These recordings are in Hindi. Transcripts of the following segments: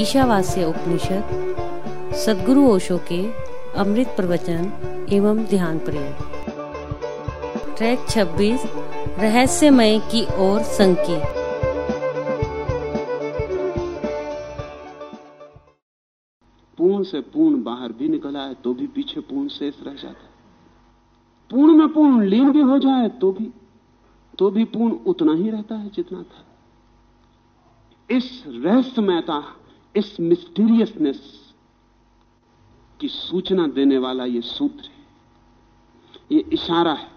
ईशावास्य उपनिषद, सदगुरु ओशो के अमृत प्रवचन एवं ध्यान प्रयोग ट्रैक 26 रहस्यमय की ओर संकेत। पूर्ण से पूर्ण बाहर भी निकला है तो भी पीछे पूर्ण शेष रह जाता है। पूर्ण में पूर्ण लीन भी हो जाए तो भी तो भी पूर्ण उतना ही रहता है जितना था। इस रहस्यमयता इस मिस्टीरियसनेस की सूचना देने वाला यह सूत्र है। ये इशारा है।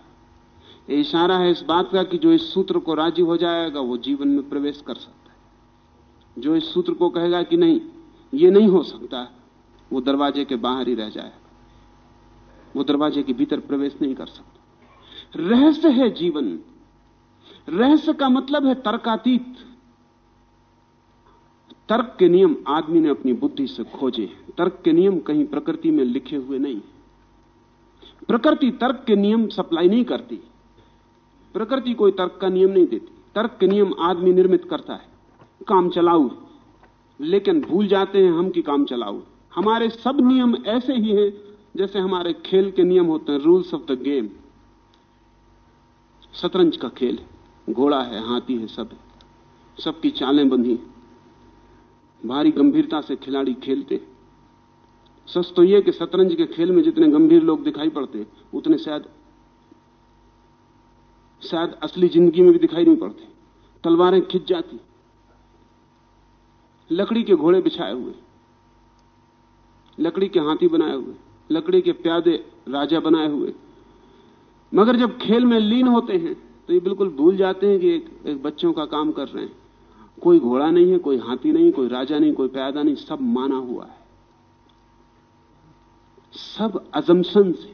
ये इशारा है इस बात का कि जो इस सूत्र को राज़ी हो जाएगा, वो जीवन में प्रवेश कर सकता है। जो इस सूत्र को कहेगा कि नहीं, ये नहीं हो सकता, वो दरवाजे के बाहर ही रह जाएगा। वो दरवाजे के भीतर प्रवेश नहीं कर सकता। रहस्य है जीवन। रहस्य का मतलब है तर्कातीत। तर्क के नियम आदमी ने अपनी बुद्धि से खोजे तर्क के नियम कहीं प्रकृति में लिखे हुए नहीं प्रकृति तर्क के नियम सप्लाई नहीं करती। प्रकृति कोई तर्क का नियम नहीं देती। तर्क के नियम आदमी निर्मित करता है। काम चलाऊ लेकिन भूल जाते हैं हम कि काम चलाऊ हमारे सब नियम ऐसे ही हैं, जैसे हमारे खेल के नियम होते हैं रूल्स ऑफ़ द गेम शतरंज का खेल घोड़ा है, हाथी है, सब है। सबकी चालें बंधी भारी गंभीरता से खिलाड़ी खेलते। सच तो यह कि शतरंज के खेल में जितने गंभीर लोग दिखाई पड़ते उतने शायद शायद असली ज़िंदगी में भी दिखाई नहीं पड़ते। तलवारें खिंच जाती लकड़ी के घोड़े बिछाए हुए लकड़ी के हाथी बनाए हुए लकड़ी के प्यादे राजा बनाए हुए। मगर जब खेल में लीन होते हैं तो ये बिल्कुल भूल जाते हैं कि एक, एक बच्चों का काम कर रहे हैं। कोई घोड़ा नहीं है, कोई हाथी नहीं, कोई राजा नहीं, कोई प्यादा नहीं, सब माना हुआ है। सब अजम्पन से।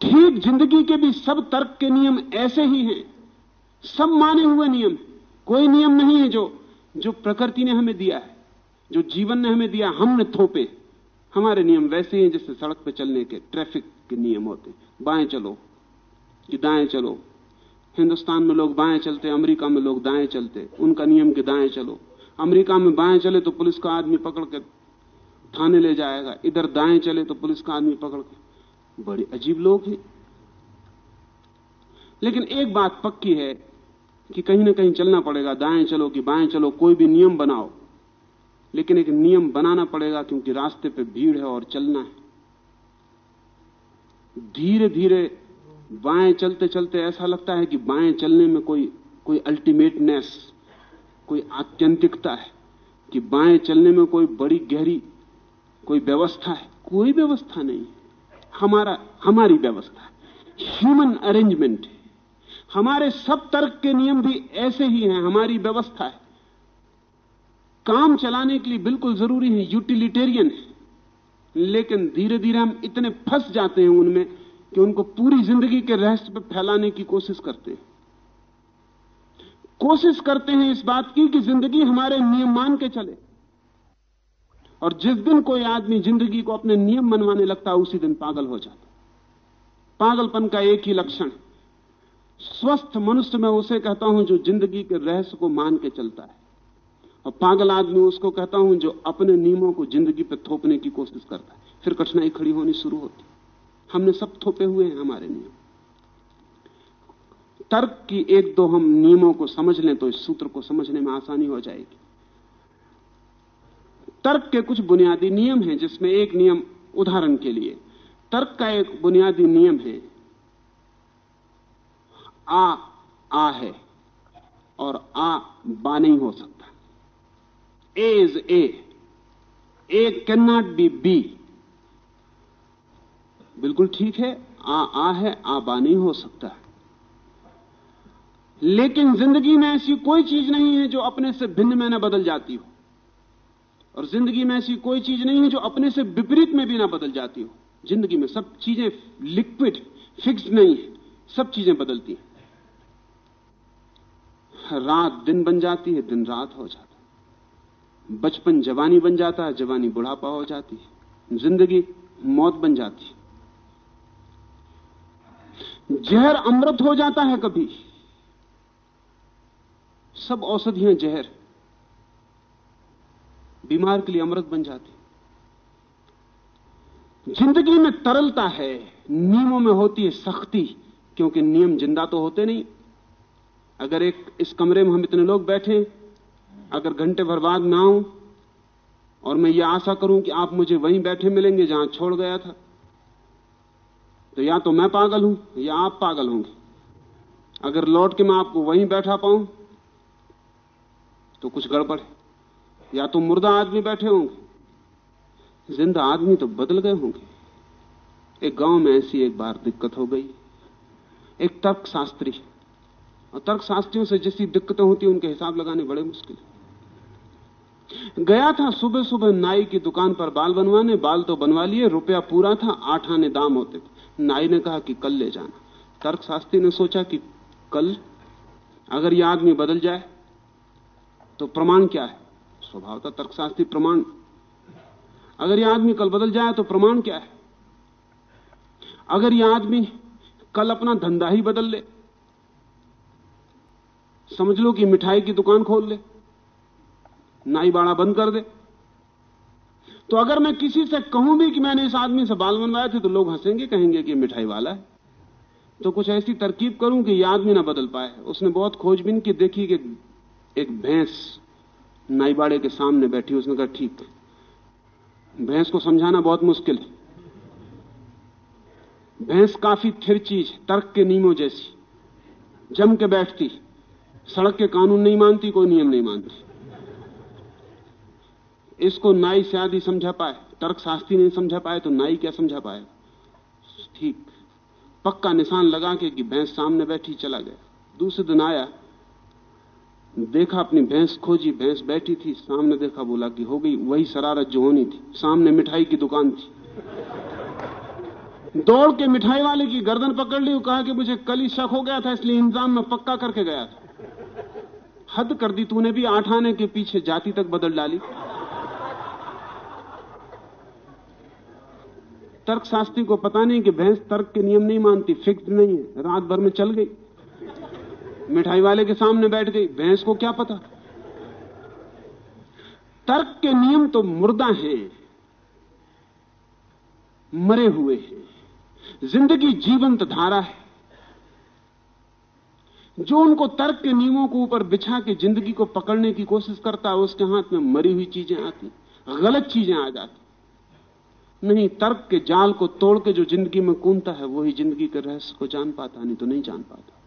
ठीक ज़िंदगी के भी सब तर्क के नियम ऐसे ही हैं। सब माने हुए नियम कोई नियम नहीं है जो जो प्रकृति ने हमें दिया है, जो जीवन ने हमें दिया, हमने थोपे। हमारे नियम वैसे हैं जैसे सड़क पर चलने के, ट्रैफ़िक के नियम होते बाएँ चलो, कि दाएँ चलो। हिंदुस्तान में लोग बाएँ चलते, अमेरिका में लोग दाएँ चलते, उनका नियम के दाएँ चलो। अमेरिका में बाएँ चले तो पुलिस का आदमी पकड़ के थाने ले जाएगा, इधर दाएँ चले तो पुलिस का आदमी पकड़ के। बड़े अजीब लोग हैं। लेकिन एक बात पक्की है कि कहीं ना कहीं चलना पड़ेगा, दाएँ चलो कि बाएँ चलो, कोई भी नियम बनाओ। लेकिन एक नियम बनाना पड़ेगा क्योंकि रास्ते पे भीड़ है और चलना है। धीरे धीरे बाएँ चलते चलते ऐसा लगता है कि बाएँ चलने में कोई कोई अल्टीमेटनेस कोई आत्यंतिकता है, कि बाएँ चलने में कोई बड़ी गहरी, कोई व्यवस्था है। कोई व्यवस्था नहीं हमारा, हमारी व्यवस्था ह्यूमन अरेंजमेंट है। हमारे सब तर्क के नियम भी ऐसे ही हैं। हमारी व्यवस्था है। काम चलाने के लिए बिल्कुल ज़रूरी है। यूटिलिटेरियन है। लेकिन धीरे धीरे हम इतने फंस जाते हैं उनमें कि उनको पूरी ज़िंदगी के रहस्य पर फैलाने की कोशिश करते हैं। कोशिश करते हैं इस बात की कि ज़िंदगी हमारे नियम मान के चले। और जिस दिन कोई आदमी ज़िंदगी को अपने नियम मनवाने लगता है, उसी दिन पागल हो जाता पागलपन का एक ही लक्षण स्वस्थ मनुष्य, में उसे कहता हूँ, जो ज़िंदगी के रहस्य को मान के चलता है। और पागल आदमी, उसको कहता हूँ, जो अपने नियमों को ज़िंदगी पर थोपने की कोशिश करता है। फिर कठिनाई खड़ी होनी शुरू होती हमने सब थोपे हुए हैं हमारे नियम। तर्क की एक दो हम नियमों को समझ लें तो इस सूत्र को समझने में आसानी हो जाएगी। तर्क के कुछ बुनियादी नियम हैं, जिसमें एक नियम उदाहरण के लिए। तर्क का एक बुनियादी नियम है, आ आ है, और आ, बा नहीं हो सकता। A is A A can not B B बिल्कुल ठीक है, आ आ है, आ बा नहीं हो सकता। लेकिन ज़िंदगी में ऐसी कोई चीज़ नहीं है जो अपने से भिन्न में न बदल जाती हो। और ज़िंदगी में ऐसी कोई चीज़ नहीं है जो अपने से विपरीत में भी ना बदल जाती हो। ज़िंदगी में सब चीज़ें लिक्विड फिक्स नहीं है, सब चीज़ें बदलती हैं। रात दिन बन जाती है, दिन रात हो जाता है। बचपन जवानी बन जाता है, जवानी बुढ़ापा हो जाती है। ज़िंदगी मौत बन जाती है। जहर अमृत हो जाता है कभी। सब औषधियाँ जहर। बीमार के लिए अमृत बन जाती। ज़िंदगी में तरलता है नियमों में होती है सख्ती, क्योंकि नियम ज़िंदा तो होते नहीं। अगर एक, इस कमरे में हम इतने लोग बैठे, अगर घंटे भर बाद में आऊँ, और मैं ये आशा करूँ कि आप मुझे वहीं बैठे मिलेंगे जहाँ छोड़ गया था। तो या तो मैं पागल हूँ, या आप पागल होंगे। अगर लौट के मैं आपको वहीं बैठा पाऊँ तो कुछ गड़बड़ है। या तो मुर्दा आदमी बैठे होंगे, ज़िंदा आदमी तो बदल गए होंगे। एक गाँव में ऐसी एक बार दिक्कत हो गई। एक तर्क शास्त्री और तर्क शास्त्रियों से जैसी दिक्कतें होती उनके हिसाब लगाने बड़े मुश्किल गया था सुबह सुबह नाई की दुकान पर बाल बनवाने, बाल तो बनवा लिए, रुपया पूरा था, आठ आने दाम होते थे। नाई ने कहा कि कल ले जाना। तर्क शास्त्री ने सोचा कि कल अगर यह आदमी बदल जाए तो प्रमाण क्या है? स्वभाव था तर्कशास्त्री प्रमाण। अगर यह आदमी कल बदल जाए तो प्रमाण क्या है? अगर यह आदमी कल अपना धंधा ही बदल ले, समझ लो कि मिठाई की दुकान खोल ले, नाई बाड़ा बंद कर दे तो अगर मैं किसी से कहूँ भी कि मैंने इस आदमी से बाल बनवाए थे तो लोग हंसेंगे, कहेंगे कि मिठाई वाला है। तो कुछ ऐसी तरकीब करूँ कि यह आदमी ना बदल पाए। उसने बहुत खोजबीन की, देखी कि एक भैंस नाईबाड़े के सामने बैठी, उसने कहा, ठीक भैंस को समझाना बहुत मुश्किल है। भैंस काफ़ी थिर चीज़ तर्क के नियमों जैसी। जम के बैठती, सड़क के कानून नहीं मानती, कोई नियम नहीं मानती। इसको नाई से आदि समझा पाए, तर्क शास्त्री नहीं समझा पाए तो नाई क्या समझा पाए ठीक। पक्का निशान लगा के कि भैंस सामने बैठी चला गया। दूसरे दिन आया, देखा अपनी भैंस खोजी, भैंस बैठी थी, सामने देखा बोला कि हो गई, वही शरारत जो होनी थी। सामने मिठाई की दुकान थी। दौड़ के मिठाई वाले की गर्दन पकड़ ली कहा कि मुझे कल ही शक हो गया था, इसलिए इंतज़ाम में पक्का करके गया था। हद कर दी तूने भी आठ आने के पीछे जाति तक बदल डाली। तर्क शास्त्री को पता नहीं कि भैंस तर्क के नियम नहीं मानती फिक्स नहीं है, रात भर में चल गई। मिठाई वाले के सामने बैठ गई, भैंस को क्या पता? तर्क के नियम तो मुर्दा हैं, मरे हुए हैं। ज़िंदगी जीवंत धारा है। जो उनको तर्क के नियमों को ऊपर बिछा के ज़िंदगी को पकड़ने की कोशिश करता है, उसके हाथ में मरी हुई चीज़ें आती, गलत चीज़ें आ जाती। नहीं, तर्क के जाल को तोड़ के जो ज़िंदगी में कूदता है, वही ज़िंदगी के रहस्य को जान पाता नहीं तो नहीं जान पाता।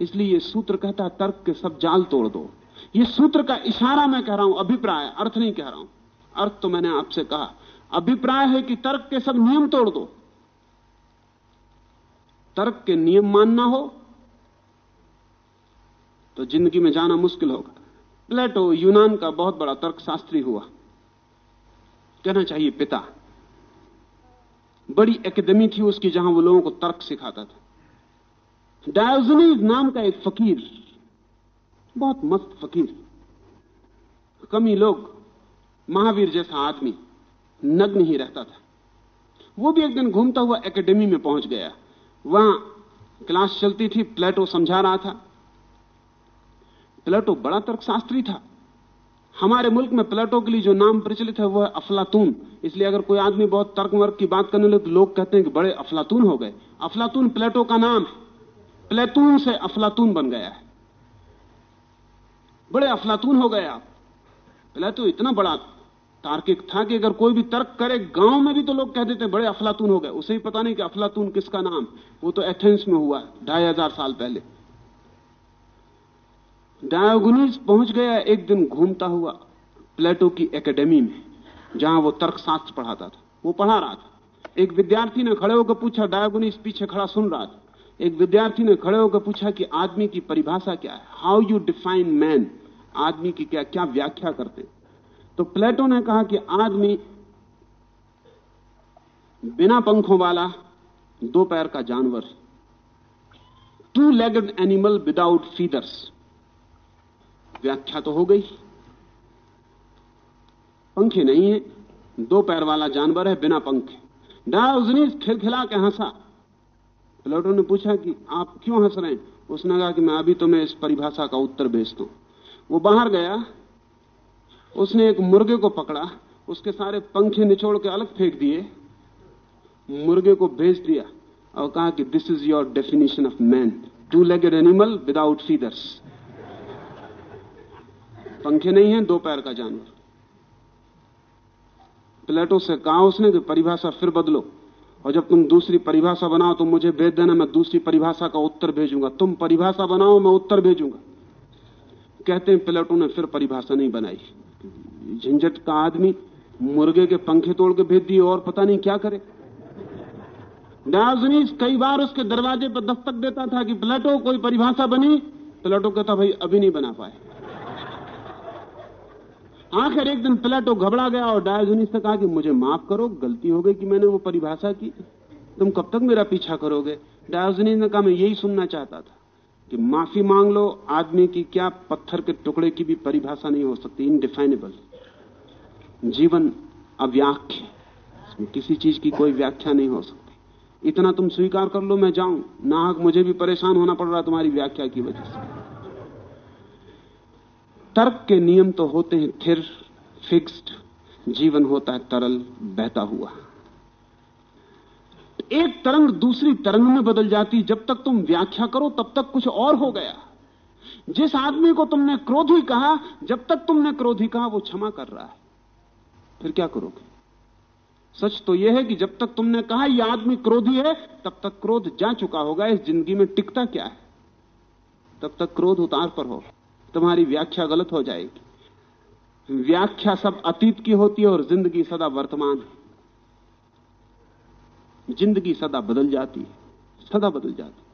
इसलिए ये सूत्र कहता है, तर्क के सब जाल तोड़ दो। ये सूत्र का इशारा मैं कह रहा हूँ, अभिप्राय, अर्थ नहीं कह रहा हूँ। अर्थ तो मैंने आपसे कहा। अभिप्राय है कि तर्क के सब नियम तोड़ दो। तर्क के नियम मानना हो तो ज़िंदगी में जाना मुश्किल होगा। प्लेटो, यूनान का बहुत बड़ा तर्कशास्त्री हुआ। कहना चाहिए पिता। बड़ी एकेडमी थी उसकी जहाँ वो लोगों को तर्क सिखाता था। डायोजनीज नाम का एक फकीर, बहुत मस्त फकीर, कमी लोग, महावीर जैसा आदमी, नग्न ही रहता था। वो भी एक दिन घूमता हुआ एकेडमी में पहुँच गया। वहाँ क्लास चलती थी, प्लेटो समझा रहा था। प्लेटो बड़ा तर्कशास्त्री था। हमारे मुल्क में प्लेटो के लिए जो नाम प्रचलित है, वह है अफलातून। इसलिए अगर कोई आदमी बहुत तर्क वर्क की बात करने लगे तो लोग कहते हैं कि बड़े अफलातून हो गए। अफलातून प्लेटो का नाम है। प्लेटून से अफलातून बन गया है। बड़े अफलातून हो गए आप। प्लेटो इतना बड़ा तार्किक था कि अगर कोई भी तर्क करे, गाँव में भी तो लोग कह देते बड़े अफलातून हो गए। उसे ही पता नहीं कि अफलातून किसका नाम। वो तो एथेंस में हुआ, ढाई हज़ार साल पहले। डायोगनीज पहुँच गया एक दिन घूमता हुआ प्लेटो की एकेडमी में, जहाँ वो तर्कशास्त्र पढ़ाता था। वो पढ़ा रहा था। एक विद्यार्थी ने खड़े होकर पूछा डायोगनीज पीछे खड़ा सुन रहा था? एक विद्यार्थी ने खड़े होकर पूछा कि, आदमी की परिभाषा क्या है? हाउ यू डिफाइन मैन आदमी की क्या क्या व्याख्या करते? तो प्लेटो ने कहा कि, आदमी बिना पंखों वाला दो पैर का जानवर two legged animal without feathers व्याख्या तो हो गई। पंखे नहीं है, दो पैर वाला जानवर है, बिना पंखे। डायोजनीस खिलखिला के हंसा। प्लेटो ने पूछा कि आप क्यों हंस रहे हैं? उसने कहा कि मैं अभी तो मैं इस परिभाषा का उत्तर भेजता हूँ। वो बाहर गया। उसने एक मुर्गे को पकड़ा। उसके सारे पंखे निचोड़ के अलग फेंक दिए। मुर्गे को भेज दिया और कहा कि this is your definition of man two legged animal without feathers पंखे नहीं है, दो पैर का जानवर। प्लेटो से कहा उसने कि परिभाषा फिर बदलो। और जब तुम दूसरी परिभाषा बनाओ तो मुझे भेज देना, मैं दूसरी परिभाषा का उत्तर भेजूँगा। तुम परिभाषा बनाओ, मैं उत्तर भेजूँगा। कहते हैं, प्लेटो ने फिर परिभाषा नहीं बनाई। झंझट का आदमी मुर्गे के पंखे तोड़ के भेज दिए, और पता नहीं क्या करे। डायोजनीस कई बार उसके दरवाजे पर दस्तक देता था कि प्लेटो कोई परिभाषा बनी, प्लेटो कहता, भाई, अभी नहीं बना पाए। आखिर एक दिन प्लेटो घबरा गया और डायोजनीस से कहा कि मुझे माफ़ करो, गलती हो गई कि मैंने वो परिभाषा की। तुम कब तक मेरा पीछा करोगे? डायोजनीस ने कहा, मैं यही सुनना चाहता था कि माफ़ी मांग लो, आदमी की क्या पत्थर के टुकड़े की भी परिभाषा नहीं हो सकती इनडिफाइनेबल जीवन अव्याख्य किसी चीज़ की कोई व्याख्या नहीं हो सकती। इतना तुम स्वीकार कर लो, मैं जाऊँ। नाहक, मुझे भी परेशान होना पड़ रहा तुम्हारी व्याख्या की वजह से। तर्क के नियम तो होते हैं थिर फिक्स्ड जीवन होता है, तरल, बहता हुआ। एक तरंग दूसरी तरंग में बदल जाती, जब तक तुम व्याख्या करो, तब तक कुछ और हो गया। जिस आदमी को तुमने क्रोधी कहा, जब तक तुमने क्रोधी कहा, वो क्षमा कर रहा है। फिर क्या करोगे? सच तो यह है कि जब तक तुमने कहा यह आदमी क्रोधी है, तब तक क्रोध जा चुका होगा, इस ज़िंदगी में टिकता क्या है? तब तक क्रोध उतार पर होगा तुम्हारी व्याख्या गलत हो जाएगी। व्याख्या सब अतीत की होती है और ज़िंदगी सदा वर्तमान है। ज़िंदगी सदा बदल जाती है, सदा बदल जाती है।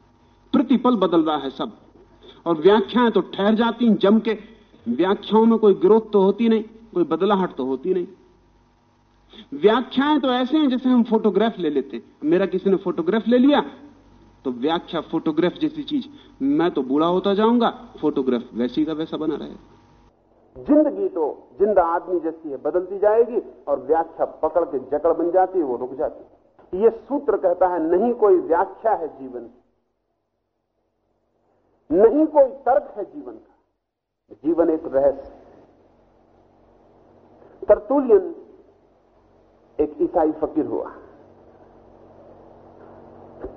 प्रतिपल बदल रहा है सब। और व्याख्याएँ तो ठहर जाती हैं, जम के। व्याख्याओं में कोई ग्रोथ तो होती नहीं, कोई बदलाहट तो होती नहीं। व्याख्याएँ तो ऐसे हैं जैसे हम फोटोग्राफ ले लेते। मेरा किसी ने फोटोग्राफ ले लिया तो व्याख्या फोटोग्राफ जैसी चीज़। मैं तो बूढ़ा होता जाऊँगा, फोटोग्राफ वैसी का वैसा बना रहेगा। ज़िंदगी तो ज़िंदा आदमी जैसी है, बदलती जाएगी और व्याख्या पकड़ के जकड़ बन जाती है, वो रुक जाती है। ये सूत्र कहता है, नहीं कोई व्याख्या है जीवन नहीं कोई तर्क है जीवन का। जीवन एक रहस्य तरतुलियन एक ईसाई फकीर हुआ।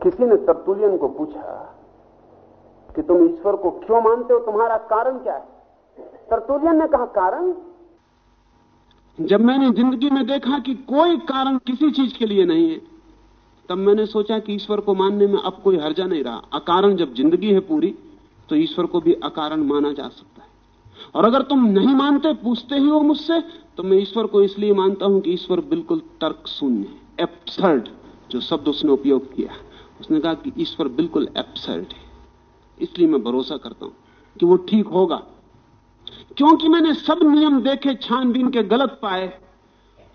किसी ने तरतुलियन को पूछा कि तुम ईश्वर को क्यों मानते हो? तुम्हारा कारण क्या है? तरतुलियन ने कहा, कारण? जब मैंने ज़िंदगी में देखा कि कोई कारण किसी चीज़ के लिए नहीं है, तब मैंने सोचा कि ईश्वर को मानने में अब कोई हर्जा नहीं रहा। अकारण जब ज़िंदगी है पूरी तो ईश्वर को भी अकारण माना जा सकता है। और अगर तुम नहीं मानते, पूछते ही हो मुझसे तो मैं ईश्वर को इसलिए मानता हूँ कि ईश्वर बिल्कुल तर्क शून्य एप्सर्ड जो शब्द उसने उपयोग किया। उसने कहा कि ईश्वर बिल्कुल एप्सर्ड है। इसलिए मैं भरोसा करता हूँ कि वो ठीक होगा। क्योंकि मैंने सब नियम देखे, छानबीन के गलत पाए,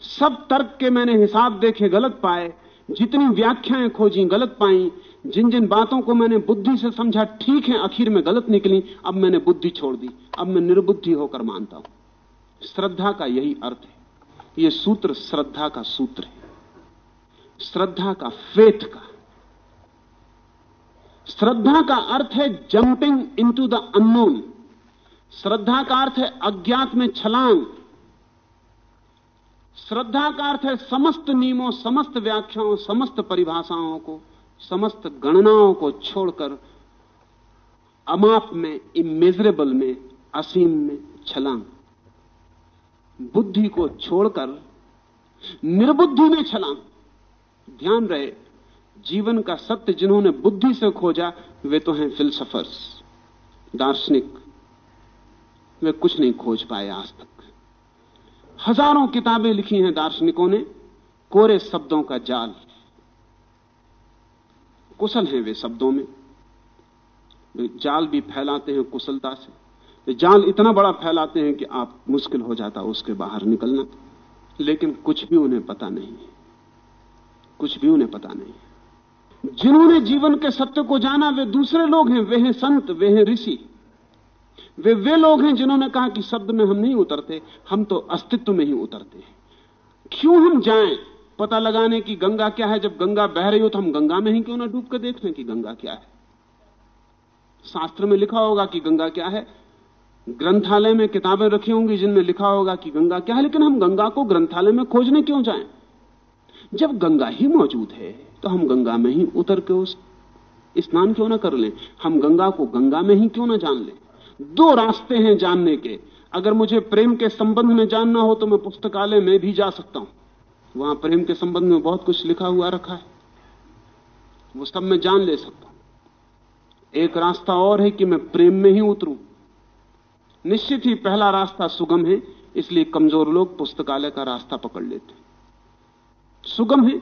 सब तर्क के मैंने हिसाब देखे, गलत पाए, जितनी व्याख्याएँ खोजी, गलत पाई जिन जिन बातों को मैंने बुद्धि से समझा, ठीक है, आखिर में गलत निकली, अब मैंने बुद्धि छोड़ दी, अब मैं निर्बुद्धि होकर मानता हूँ। श्रद्धा का यही अर्थ है। यह सूत्र श्रद्धा का सूत्र है। श्रद्धा का फेथ का श्रद्धा का अर्थ है जंपिंग इनटू द अननोन श्रद्धा का अर्थ है अज्ञात में छलांग. श्रद्धा का अर्थ है समस्त नियमों, समस्त व्याख्याओं, समस्त परिभाषाओं को, समस्त गणनाओं को छोड़कर अमाप में इमेजरेबल में, असीम में छलांग. बुद्धि को छोड़कर निर्बुद्धि में छलांग. ध्यान रहे जीवन का सत्य जिन्होंने बुद्धि से खोजा, वे तो हैं फिलसफर्स। दार्शनिक, वे कुछ नहीं खोज पाए आज तक। हज़ारों किताबें लिखी हैं दार्शनिकों ने, कोरे शब्दों का जाल। कुशल हैं वे शब्दों में। जाल भी फैलाते हैं कुशलता से। जाल इतना बड़ा फैलाते हैं कि आप मुश्किल हो जाता उसके बाहर निकलना। लेकिन कुछ भी उन्हें पता नहीं है। कुछ भी उन्हें पता नहीं जिन्होंने जीवन के सत्य को जाना, वे दूसरे लोग हैं, वे हैं संत, वे हैं ऋषि। वे वे लोग हैं जिन्होंने कहा कि शब्द में हम नहीं उतरते, हम तो अस्तित्व में ही उतरते हैं। क्यों हम जाएँ? पता लगाने की गंगा क्या है? जब गंगा बह रही हो तो हम गंगा में ही क्यों ना डूब कर देख लें कि गंगा क्या है? शास्त्र में लिखा होगा कि गंगा क्या है। ग्रंथालय में किताबें रखी होंगी जिनमें लिखा होगा कि गंगा क्या है, लेकिन हम गंगा को ग्रंथालय में खोजने क्यों जाएँ? जब गंगा ही मौजूद है तो हम गंगा में ही उतर के उस स्नान क्यों ना कर लें? हम गंगा को गंगा में ही क्यों ना जान लें? दो रास्ते हैं जानने के। अगर मुझे प्रेम के संबंध में जानना हो तो मैं पुस्तकालय में भी जा सकता हूँ। वहाँ प्रेम के संबंध में बहुत कुछ लिखा हुआ रखा है। वो सब मैं जान ले सकता हूँ। एक रास्ता और है कि मैं प्रेम में ही उतरूं। निश्चित ही पहला रास्ता सुगम है, इसलिए कमज़ोर लोग पुस्तकालय का रास्ता पकड़ लेते सुगम है।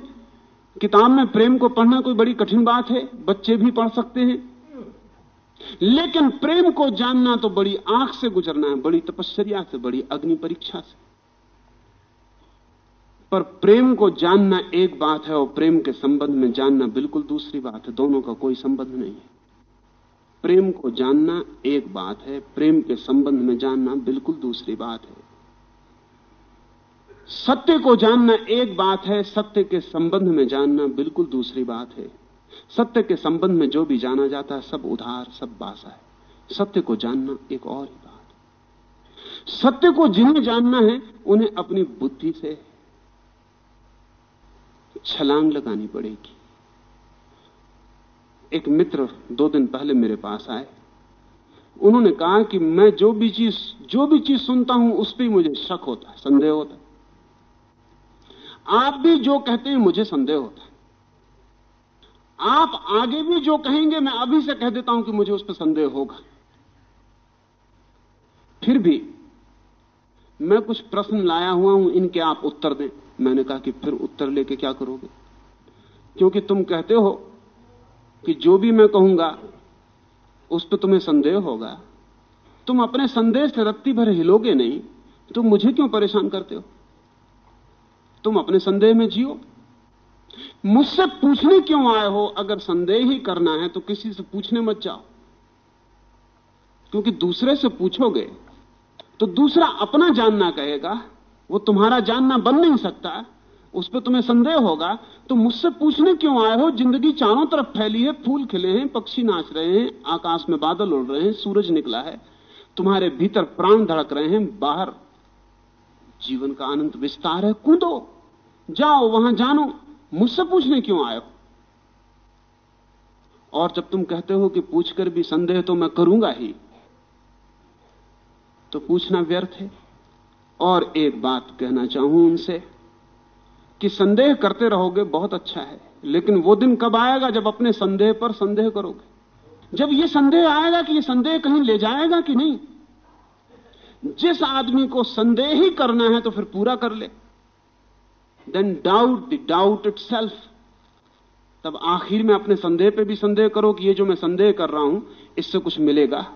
किताब में प्रेम को पढ़ना कोई बड़ी कठिन बात है, बच्चे भी पढ़ सकते हैं। लेकिन प्रेम को जानना तो बड़ी आँख से गुजरना है, बड़ी तपस्या से, बड़ी अग्नि परीक्षा से। पर प्रेम को जानना एक बात है और प्रेम के संबंध में जानना बिल्कुल दूसरी बात है। दोनों का कोई संबंध नहीं है। प्रेम को जानना एक बात है, प्रेम के संबंध में जानना बिल्कुल दूसरी बात है। सत्य को जानना एक बात है, सत्य के संबंध में जानना बिल्कुल दूसरी बात है। सत्य के संबंध में जो भी जाना जाता है, सब उधार, सब बासा है। सत्य को जानना एक और ही बात सत्य को जिन्हें जानना है, उन्हें अपनी बुद्धि से छलांग लगानी पड़ेगी। एक मित्र दो दिन पहले मेरे पास आए। उन्होंने कहा कि मैं जो भी चीज़, जो भी चीज़ सुनता हूँ, उस पर मुझे शक होता है, संदेह होता है। आप भी जो कहते हैं, मुझे संदेह होता है। आप आगे भी जो कहेंगे, मैं अभी से कह देता हूँ कि मुझे उस पर संदेह होगा। फिर भी, मैं कुछ प्रश्न लाया हुआ हूँ, इनके आप उत्तर दें। मैंने कहा कि फिर उत्तर लेके क्या करोगे? क्योंकि तुम कहते हो कि जो भी मैं कहूँगा, उस पर तुम्हें संदेह होगा। तुम अपने संदेह से रत्ती भर हिलोगे नहीं तुम मुझे क्यों परेशान करते हो? तुम अपने संदेह में जियो। मुझसे पूछने क्यों आए हो? अगर संदेह ही करना है तो किसी से पूछने मत जाओ। क्योंकि दूसरे से पूछोगे तो दूसरा अपना जानना कहेगा। वो तुम्हारा जानना बन नहीं सकता। उस पर तुम्हें संदेह होगा। तो मुझसे पूछने क्यों आए हो? ज़िंदगी चारों तरफ़ फैली है। फूल खिले हैं, पक्षी नाच रहे हैं, आकाश में बादल उड़ रहे हैं, सूरज निकला है। तुम्हारे भीतर प्राण धड़क रहे हैं, बाहर जीवन का आनंद विस्तार है। कूदो। जाओ, वहाँ जानो। मुझसे पूछने क्यों आए हो? और जब तुम कहते हो कि पूछकर भी संदेह तो मैं करूँगा ही तो पूछना व्यर्थ है। और एक बात कहना चाहूँ उनसे कि संदेह करते रहोगे बहुत अच्छा है, लेकिन वो दिन कब आएगा जब अपने संदेह पर संदेह करोगे? जब ये संदेह आएगा कि ये संदेह कहीं ले जाएगा कि नहीं? जिस आदमी को संदेह ही करना है तो फिर पूरा कर ले। Then doubt the doubt it तब आखिर में अपने संदेह पे भी संदेह करो कि ये जो मैं संदेह कर रहा हूँ, इससे कुछ मिलेगा।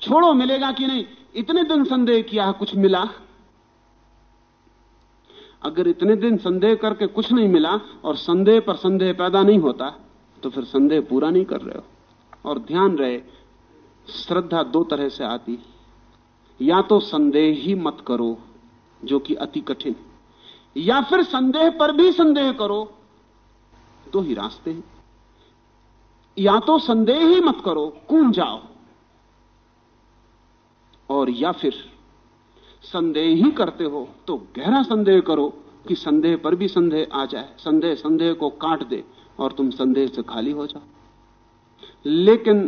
छोड़ो, मिलेगा कि नहीं? इतने दिन संदेह किया, कुछ मिला? अगर इतने दिन संदेह करके कुछ नहीं मिला और संदेह पर संदेह पैदा नहीं होता तो फिर संदेह पूरा नहीं कर रहे हो। और ध्यान रहे, श्रद्धा दो तरह से आती या तो संदेह ही मत करो, जो कि अति कठिन। या फिर संदेह पर भी संदेह करो, दो ही रास्ते हैं। या तो संदेह ही मत करो कूद जाओ। और या फिर संदेह ही करते हो तो गहरा संदेह करो कि संदेह पर भी संदेह आ जाए। संदेह संदेह को काट दे और तुम संदेह से खाली हो जाओ। लेकिन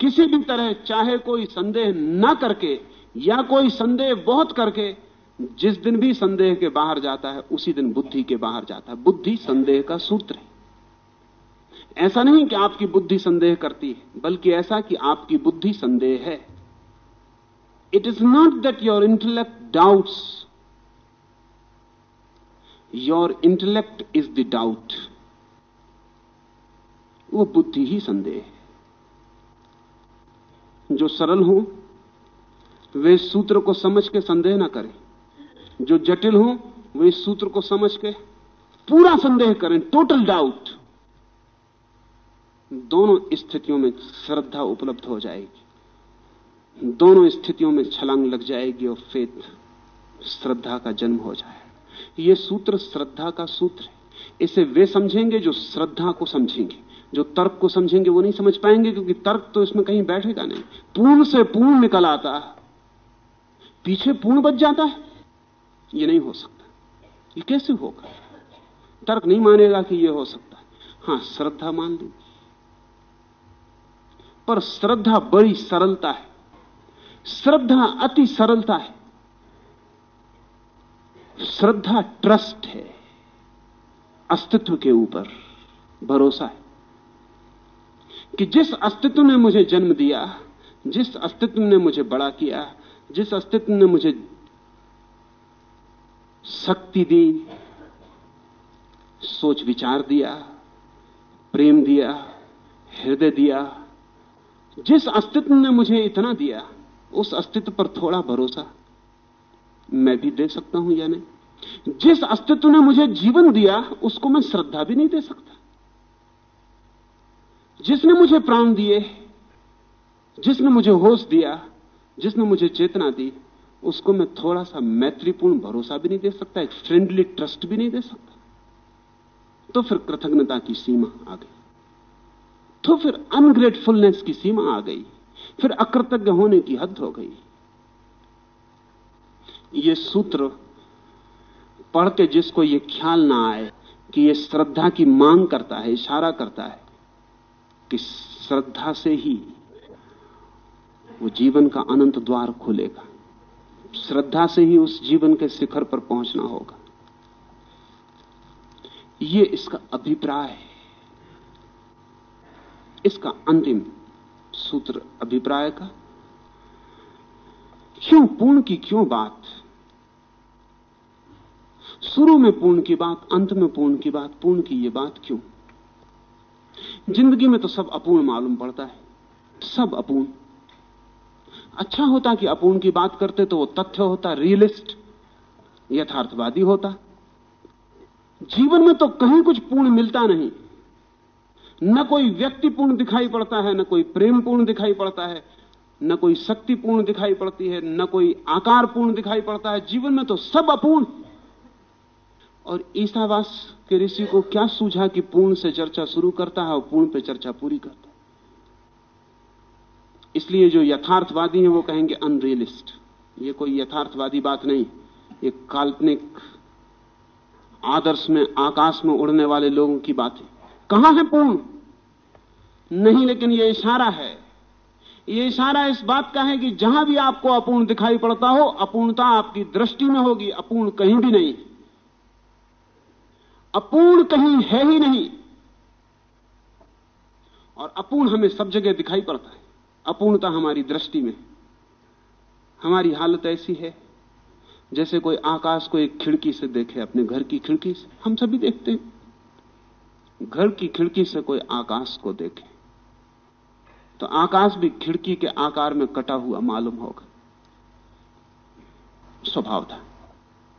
किसी भी तरह, चाहे कोई संदेह ना करके या कोई संदेह बहुत करके जिस दिन भी संदेह के बाहर जाता है, उसी दिन बुद्धि के बाहर जाता है। बुद्धि संदेह का सूत्र है। ऐसा नहीं कि आपकी बुद्धि संदेह करती है, बल्कि ऐसा कि आपकी बुद्धि संदेह है। It is not that your intellect doubts. Your intellect is the doubt वो बुद्धि ही संदेह है। जो सरल हो, वे सूत्र को समझ के संदेह ना करें। जो जटिल हो, वे सूत्र को समझ के पूरा संदेह करें टोटल डाउट दोनों स्थितियों में श्रद्धा उपलब्ध हो जाएगी। दोनों स्थितियों में छलांग लग जाएगी और फेत श्रद्धा का जन्म हो जाएगा। यह सूत्र श्रद्धा का सूत्र है। इसे वे समझेंगे जो श्रद्धा को समझेंगे। जो तर्क को समझेंगे, वो नहीं समझ पाएँगे, क्योंकि तर्क तो इसमें कहीं बैठेगा नहीं। पूर्ण से पूर्ण निकल आता पीछे पूर्ण बच जाता है। ये नहीं हो सकता। ये कैसे होगा? तर्क नहीं मानेगा कि ये हो सकता है। श्रद्धा मान ली। पर श्रद्धा बड़ी सरलता है। श्रद्धा अति सरलता है। श्रद्धा ट्रस्ट है। अस्तित्व के ऊपर भरोसा है। कि जिस अस्तित्व ने मुझे जन्म दिया, जिस अस्तित्व ने मुझे बड़ा किया, जिस अस्तित्व ने मुझे शक्ति दी, सोच विचार दिया, प्रेम दिया, हृदय दिया। जिस अस्तित्व ने मुझे इतना दिया, उस अस्तित्व पर थोड़ा भरोसा मैं भी दे सकता हूँ या नहीं? जिस अस्तित्व ने मुझे जीवन दिया, उसको मैं श्रद्धा भी नहीं दे सकता। जिसने मुझे प्राण दिए, जिसने मुझे होश दिया, जिसने मुझे चेतना दी उसको मैं थोड़ा सा मैत्रीपूर्ण भरोसा भी नहीं दे सकता, एक फ्रेंडली ट्रस्ट भी नहीं दे सकता। तो फिर कृतज्ञता की सीमा आ गई। तो फिर अनग्रेटफुलनेस की सीमा आ गई। फिर अकृतज्ञ होने की हद हो गई। ये सूत्र पढ़ के जिसको ये ख्याल ना आए कि ये श्रद्धा की मांग करता है, इशारा करता है, कि श्रद्धा से ही वो जीवन का अनंत द्वार खुलेगा। श्रद्धा से ही उस जीवन के शिखर पर पहुँचना होगा। ये इसका अभिप्राय है। इसका अंतिम सूत्र अभिप्राय का, क्यों पूर्ण की क्यों बात? शुरू में पूर्ण की बात, अंत में पूर्ण की बात, पूर्ण की ये बात क्यों? ज़िंदगी में तो सब अपूर्ण मालूम पड़ता है। सब अपूर्ण। अच्छा होता कि अपूर्ण की बात करते तो वो तथ्य होता रियलिस्ट यथार्थवादी होता। जीवन में तो कहीं कुछ पूर्ण मिलता नहीं। न कोई व्यक्ति पूर्ण दिखाई पड़ता है, न कोई प्रेम पूर्ण दिखाई पड़ता है, न कोई शक्ति पूर्ण दिखाई पड़ती है, न कोई आकार पूर्ण दिखाई पड़ता है। जीवन में तो सब अपूर्ण। और ईसावास के ऋषि को क्या सूझा कि पूर्ण से चर्चा शुरू करता है और पूर्ण पे चर्चा पूरी करता है? इसलिए जो यथार्थवादी हैं वो कहेंगे अनरियलिस्ट ये कोई यथार्थवादी बात नहीं। ये काल्पनिक आदर्श में, आकाश में उड़ने वाले लोगों की बात है। कहाँ है पूर्ण? नहीं, लेकिन यह इशारा है। यह इशारा इस बात का है कि जहाँ भी आपको अपूर्ण दिखाई पड़ता हो, अपूर्णता आपकी दृष्टि में होगी, अपूर्ण कहीं भी नहीं। अपूर्ण कहीं है ही नहीं। और अपूर्ण हमें सब जगह दिखाई पड़ता है। अपूर्णता हमारी दृष्टि में हमारी हालत ऐसी है, जैसे कोई आकाश को एक खिड़की से देखे, अपने घर की खिड़की से। हम सभी देखते हैं। घर की खिड़की से कोई आकाश को देखे। तो आकाश भी खिड़की के आकार में कटा हुआ मालूम होगा। स्वभाव था।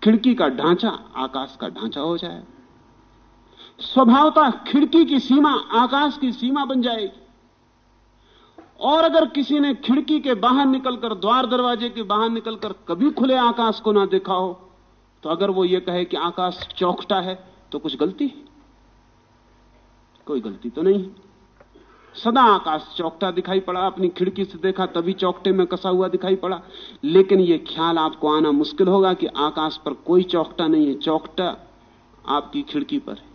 खिड़की का ढांचा आकाश का ढांचा हो जाए। स्वभावता खिड़की की सीमा आकाश की सीमा बन जाएगी। और अगर किसी ने खिड़की के बाहर निकलकर, द्वार दरवाजे के बाहर निकलकर कभी खुले आकाश को ना देखा हो तो अगर वो ये कहे कि आकाश चौकटा है तो कुछ गलती कोई गलती तो नहीं। सदा आकाश चौकटा दिखाई पड़ा, अपनी खिड़की से देखा तभी चौकटे में कसा हुआ दिखाई पड़ा। लेकिन यह ख्याल आपको आना मुश्किल होगा कि आकाश पर कोई चौकटा नहीं है चौकटा आपकी खिड़की पर है।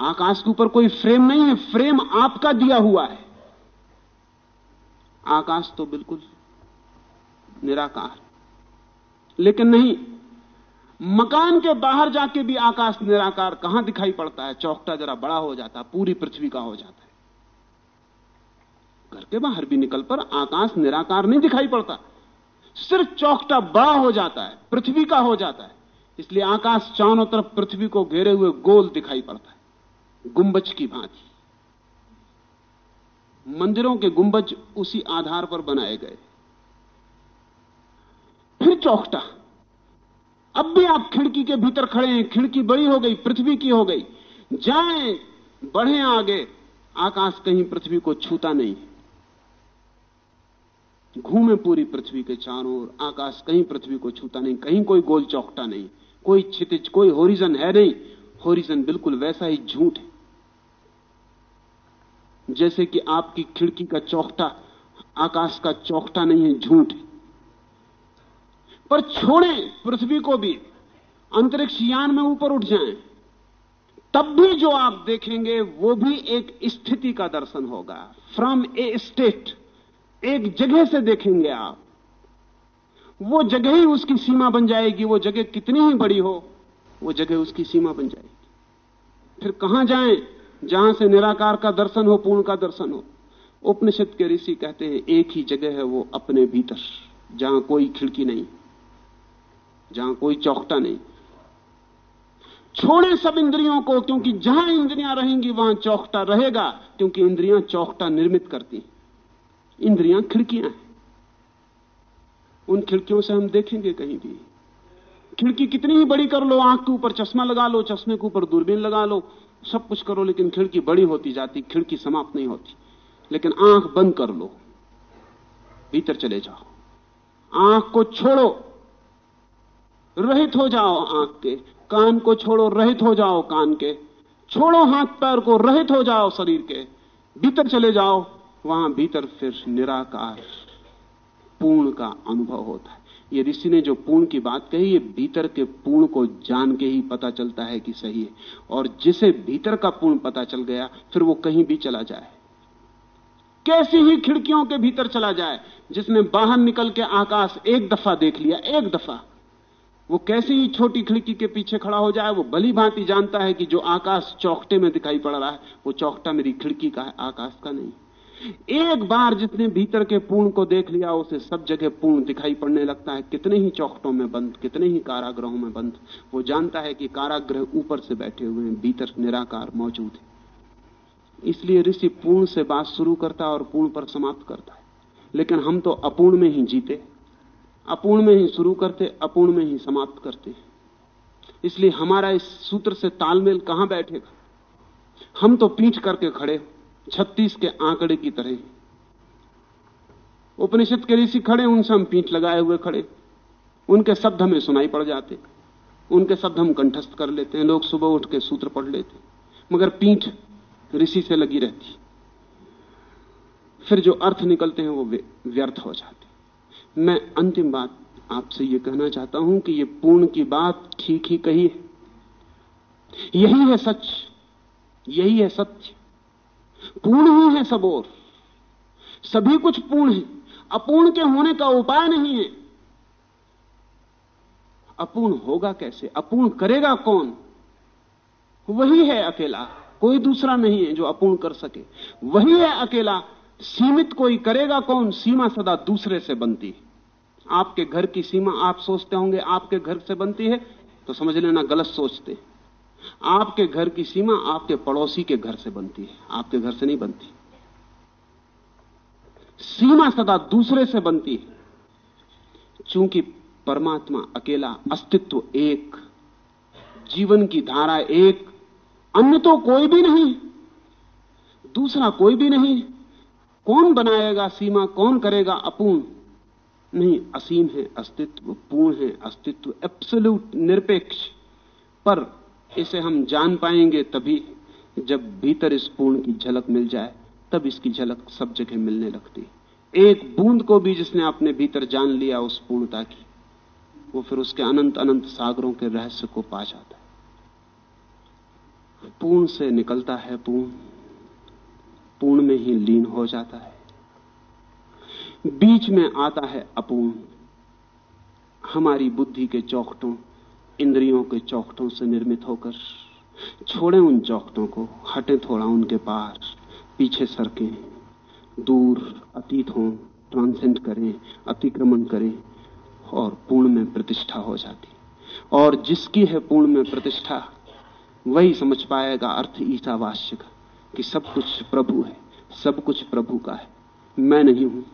आकाश के ऊपर कोई फ्रेम नहीं है, फ्रेम आपका दिया हुआ है। आकाश तो बिल्कुल निराकार। लेकिन नहीं, मकान के बाहर जाके भी आकाश निराकार कहाँ दिखाई पड़ता है? चौकटा जरा बड़ा हो जाता है पूरी पृथ्वी का हो जाता है। घर के बाहर भी निकल पर आकाश निराकार नहीं दिखाई पड़ता। सिर्फ़ चौकटा बड़ा हो जाता है, पृथ्वी का हो जाता है। इसलिए आकाश चारों तरफ़ पृथ्वी को घेरे हुए गोल दिखाई पड़ता है। गुंबज की भांति। मंदिरों के गुंबज उसी आधार पर बनाए गए। फिर चौकटा अब भी आप खिड़की के भीतर खड़े हैं, खिड़की बड़ी हो गई, पृथ्वी की हो गई। जाएँ, बढ़े आगे, आकाश कहीं पृथ्वी को छूता नहीं। घूमे पूरी पृथ्वी के चारों ओर, आकाश कहीं पृथ्वी को छूता नहीं, कहीं कोई गोल चौकटा नहीं, कोई छितिज कोई होरिजन है नहीं। होरिजन बिल्कुल वैसा ही झूठ है। जैसे कि आपकी खिड़की का चौकटा आकाश का चौकटा नहीं है, झूठ पर छोड़ें पृथ्वी को भी, अंतरिक्ष यान में ऊपर उठ जाएँ। तब भी जो आप देखेंगे, वो भी एक स्थिति का दर्शन होगा। फ्रॉम ए स्टेट एक जगह से देखेंगे आप। वो जगह ही उसकी सीमा बन जाएगी, वो जगह कितनी ही बड़ी हो, वो जगह उसकी सीमा बन जाएगी। फिर कहाँ जाएँ? जहाँ से निराकार का दर्शन हो, पूर्ण का दर्शन हो। उपनिषद के ऋषि कहते हैं, एक ही जगह है वो अपने भीतर, जहाँ कोई खिड़की नहीं, जहाँ कोई चौकटा नहीं। छोड़े सब इंद्रियों को, क्योंकि जहाँ इंद्रियाँ रहेंगी, वहाँ चौकटा रहेगा, क्योंकि इंद्रियाँ चौकटा निर्मित करती इंद्रियाँ खिड़कियाँ हैं। उन खिड़कियों से हम देखेंगे कहीं भी। खिड़की कितनी ही बड़ी कर लो, आँख के ऊपर चश्मा लगा लो, चश्मे के ऊपर दूरबीन लगा लो सब कुछ करो, लेकिन खिड़की बड़ी होती जाती, खिड़की समाप्त नहीं होती। लेकिन आँख बंद कर लो, भीतर चले जाओ। आँख को छोड़ो, रहित हो जाओ आँख के। कान को छोड़ो, रहित हो जाओ कान के। छोड़ो हाथ पैर को, रहित हो जाओ शरीर के। भीतर चले जाओ, वहाँ भीतर फिर निराकार, पूर्ण का अनुभव होता है। ये ऋषि ने जो पूर्ण की बात कही, ये भीतर के पूर्ण को जान के ही पता चलता है कि सही है। और जिसे भीतर का पूर्ण पता चल गया, फिर वो कहीं भी चला जाए। कैसी ही खिड़कियों के भीतर चला जाए, जिसने बाहर निकल के आकाश एक दफ़ा देख लिया, एक दफ़ा। वो कैसी ही छोटी खिड़की के पीछे खड़ा हो जाए, वो भली भांति जानता है कि जो आकाश चौकटे में दिखाई पड़ रहा है, वो चौकटा मेरी खिड़की का है, आकाश का नहीं। एक बार जितने भीतर के पूर्ण को देख लिया, उसे सब जगह पूर्ण दिखाई पड़ने लगता है। कितने ही चौकटों में बंद, कितने ही कारागृहों में बंद। वो जानता है कि कारागृह ऊपर से बैठे हुए हैं, भीतर निराकार मौजूद है। इसलिए ऋषि पूर्ण से बात शुरू करता है और पूर्ण पर समाप्त करता है। लेकिन हम तो अपूर्ण में ही जीते अपूर्ण में ही शुरू करते, अपूर्ण में ही समाप्त करते इसलिए हमारा इस सूत्र से तालमेल कहाँ बैठेगा? हम तो पीठ करके खड़े छत्तीस के आंकड़े की तरह। उपनिषद के ऋषि खड़े, उनसे हम पीठ लगाए हुए खड़े। उनके शब्द हमें सुनाई पड़ जाते। उनके शब्द हम कंठस्थ कर लेते हैं, लोग सुबह उठ के सूत्र पढ़ लेते। मगर पीठ ऋषि से लगी रहती। फिर जो अर्थ निकलते हैं, वो व्यर्थ हो जाते। मैं अंतिम बात आपसे यह कहना चाहता हूँ कि यह पूर्ण की बात ठीक ही कही है। यही है सच। यही है सत्य। पूर्ण ही है सब और। सभी कुछ पूर्ण है। अपूर्ण के होने का उपाय नहीं है। अपूर्ण होगा कैसे? अपूर्ण करेगा कौन? वही है अकेला। कोई दूसरा नहीं है जो अपूर्ण कर सके। वही है अकेला। सीमित कोई करेगा कौन? सीमा सदा दूसरे से बनती है। आपके घर की सीमा आप सोचते होंगे, आपके घर से बनती है तो समझ लेना गलत सोचते हैं। आपके घर की सीमा आपके पड़ोसी के घर से बनती है। आपके घर से नहीं बनती। सीमा सदा दूसरे से बनती है। चूँकि परमात्मा अकेला अस्तित्व एक, जीवन की धारा एक, अन्य तो कोई भी नहीं, दूसरा कोई भी नहीं। कौन बनाएगा सीमा, कौन करेगा अपूर्ण? नहीं, असीम है अस्तित्व, पूर्ण है अस्तित्व एब्सोल्यूट निरपेक्ष। पर इसे हम जान पाएँगे तभी जब भीतर इस पूर्ण की झलक मिल जाए, तब इसकी झलक सब जगह मिलने लगती। एक बूंद को भी जिसने अपने भीतर जान लिया उस पूर्णता की, वो फिर उसके अनंत अनंत सागरों के रहस्य को पा जाता है। पूर्ण से निकलता है पूर्ण पूर्ण में ही लीन हो जाता है। बीच में आता है अपूर्ण, हमारी बुद्धि के चौकटों इंद्रियों के चौकटों से निर्मित होकर छोड़े उन चौकटों को, हटे थोड़ा उनके पार, पीछे सरके, दूर अतीत हो ट्रांसेंड करें, अतिक्रमण करें और पूर्ण में प्रतिष्ठा हो जाती। और जिसकी है पूर्ण में प्रतिष्ठा, वही समझ पाएगा अर्थ ईसावास्य का कि सब कुछ प्रभु है, सब कुछ प्रभु का है। मैं नहीं हूँ,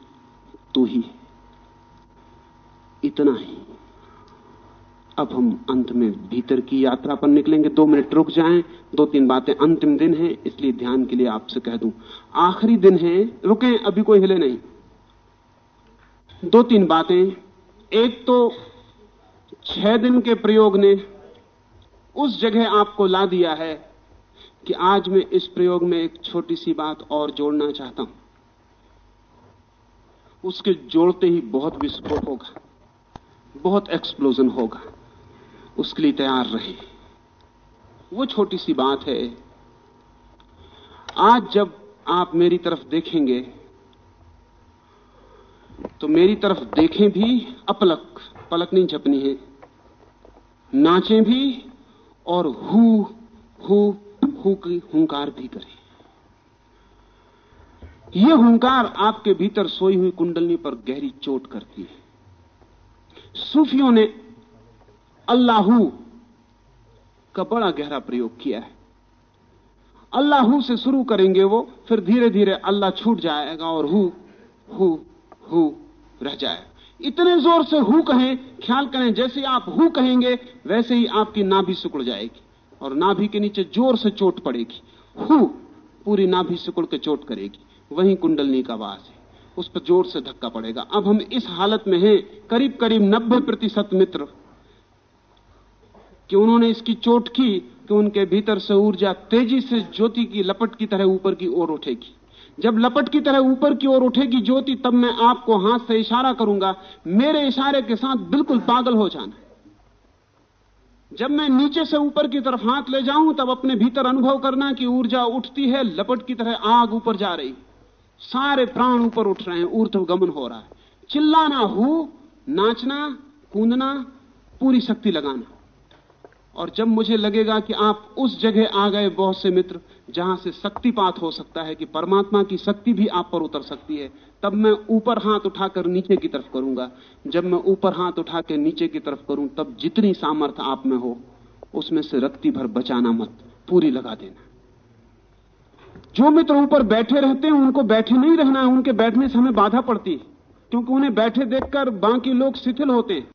तू ही है। इतना ही। अब हम अंत में भीतर की यात्रा पर निकलेंगे। दो मिनट रुक जाएँ। दो तीन बातें अंतिम दिन है, इसलिए ध्यान के लिए आपसे कह दूँ। आखिरी दिन है। रुके, अभी कोई हिले नहीं। दो तीन बातें। एक तो छह दिन के प्रयोग ने उस जगह आपको ला दिया है कि आज मैं इस प्रयोग में एक छोटी सी बात और जोड़ना चाहता हूँ। उसके जोड़ते ही बहुत विस्फोट होगा, बहुत एक्सप्लोजन होगा। उसके लिए तैयार रहे। वो छोटी सी बात है, आज जब आप मेरी तरफ़ देखेंगे तो मेरी तरफ़ देखें भी अपलक, पलक नहीं झपनी है। नाचें भी और हु हु हु की हुंकार भी करें। यह हुंकार आपके भीतर सोई हुई कुंडलनी पर गहरी चोट करती है। सूफियों ने अल्लाहू का बड़ा गहरा प्रयोग किया है। अल्लाहू से शुरू करेंगे वो, फिर धीरे धीरे अल्लाह छूट जाएगा और हु हु हु रह जाए। इतने ज़ोर से हु कहें, ख्याल करें, जैसे आप हु कहेंगे, वैसे ही आपकी नाभि सुकड़ जाएगी और नाभि के नीचे ज़ोर से चोट पड़ेगी। हु पूरी नाभि सुकड़ के चोट करेगी। वही कुंडलनी का वास है। उस पर ज़ोर से धक्का पड़ेगा। अब हम इस हालत में हैं करीब करीब नब्बे प्रतिशत मित्र। कि उन्होंने इसकी चोट की कि उनके भीतर से ऊर्जा तेज़ी से ज्योति की लपट की तरह ऊपर की ओर उठेगी। जब लपट की तरह ऊपर की ओर उठेगी ज्योति, तब मैं आपको हाथ से इशारा करूँगा, मेरे इशारे के साथ बिल्कुल पागल हो जाना। जब मैं नीचे से ऊपर की तरफ़ हाथ ले जाऊँ, तब अपने भीतर अनुभव करना कि ऊर्जा उठती है, लपट की तरह आग ऊपर जा रही। सारे प्राण ऊपर उठ रहे हैं ऊर्ध्व गमन हो रहा है। चिल्लाना हो, नाचना, कूदना, पूरी शक्ति लगाना। और जब मुझे लगेगा कि आप उस जगह आ गए बहुत से मित्र जहाँ से शक्तिपात हो सकता है कि परमात्मा की शक्ति भी आप पर उतर सकती है, तब मैं ऊपर हाथ उठाकर नीचे की तरफ़ करूँगा। जब मैं ऊपर हाथ उठा के नीचे की तरफ़ करूँ, तब जितनी सामर्थ्य आप में हो, उसमें से रक्ति भर बचाना मत, पूरी लगा देना। जो मित्र ऊपर बैठे रहते हैं, उनको बैठे नहीं रहना है, उनके बैठने से हमें बाधा पड़ती है, क्योंकि उन्हें बैठे देखकर बाकी लोग शिथिल होते हैं।